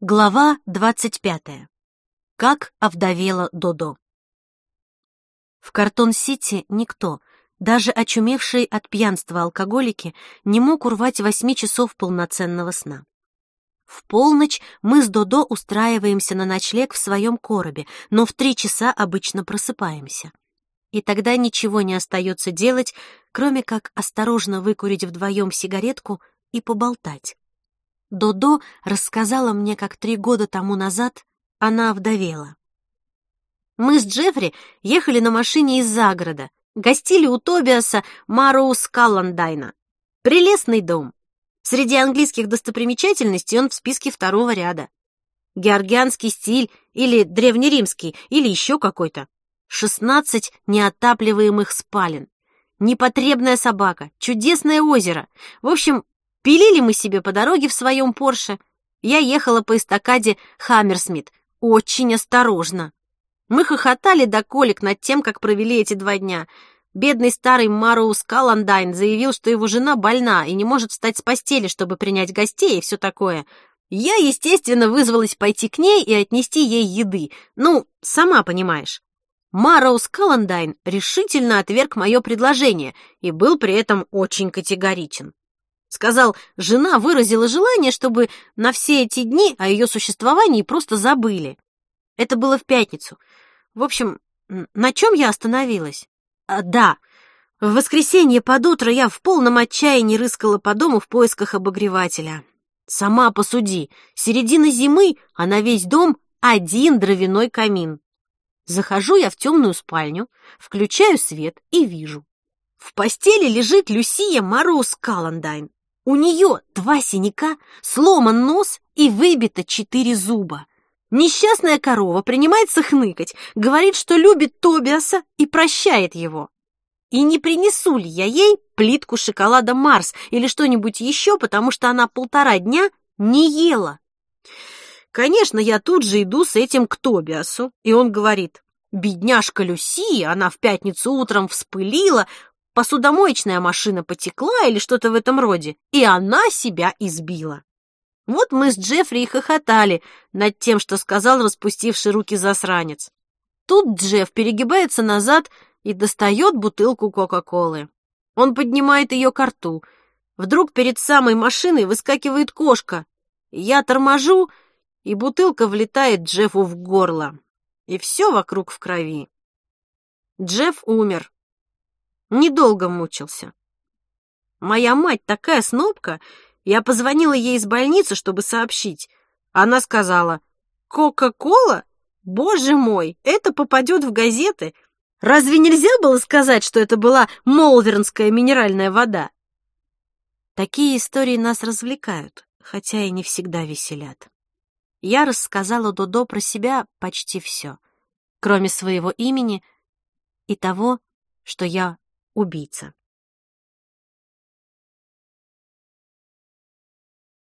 Глава двадцать пятая. Как овдовела Додо. В Картон-Сити никто, даже очумевшие от пьянства алкоголики, не мог урвать восьми часов полноценного сна. В полночь мы с Додо устраиваемся на ночлег в своем коробе, но в три часа обычно просыпаемся. И тогда ничего не остается делать, кроме как осторожно выкурить вдвоем сигаретку и поболтать. Додо рассказала мне, как три года тому назад она овдовела. Мы с Джеффри ехали на машине из загорода, гостили у Тобиаса Мароус Калландайна. Прелестный дом. Среди английских достопримечательностей он в списке второго ряда. Георгианский стиль или древнеримский, или еще какой-то. Шестнадцать неотапливаемых спален. Непотребная собака, чудесное озеро. В общем, Пилили мы себе по дороге в своем Порше. Я ехала по эстакаде Хаммерсмит. Очень осторожно. Мы хохотали до колик над тем, как провели эти два дня. Бедный старый Мароус Каландайн заявил, что его жена больна и не может встать с постели, чтобы принять гостей и все такое. Я, естественно, вызвалась пойти к ней и отнести ей еды. Ну, сама понимаешь. Мароус Каландайн решительно отверг мое предложение и был при этом очень категоричен. Сказал, жена выразила желание, чтобы на все эти дни о ее существовании просто забыли. Это было в пятницу. В общем, на чем я остановилась? А, да, в воскресенье под утро я в полном отчаянии рыскала по дому в поисках обогревателя. Сама посуди, середина зимы, а на весь дом один дровяной камин. Захожу я в темную спальню, включаю свет и вижу. В постели лежит Люсия Мороз Каландайн. У нее два синяка, сломан нос и выбито четыре зуба. Несчастная корова принимается хныкать, говорит, что любит Тобиаса и прощает его. И не принесу ли я ей плитку шоколада Марс или что-нибудь еще, потому что она полтора дня не ела? Конечно, я тут же иду с этим к Тобиасу, и он говорит, бедняжка Люси, она в пятницу утром вспылила, посудомоечная машина потекла или что-то в этом роде, и она себя избила. Вот мы с Джеффри и хохотали над тем, что сказал распустивший руки засранец. Тут Джефф перегибается назад и достает бутылку Кока-Колы. Он поднимает ее к рту. Вдруг перед самой машиной выскакивает кошка. Я торможу, и бутылка влетает Джеффу в горло. И все вокруг в крови. Джефф умер. Недолго мучился. Моя мать такая снобка, я позвонила ей из больницы, чтобы сообщить. Она сказала, «Кока-кола? Боже мой, это попадет в газеты. Разве нельзя было сказать, что это была молвернская минеральная вода?» Такие истории нас развлекают, хотя и не всегда веселят. Я рассказала Додо про себя почти все, кроме своего имени и того, что я убийца.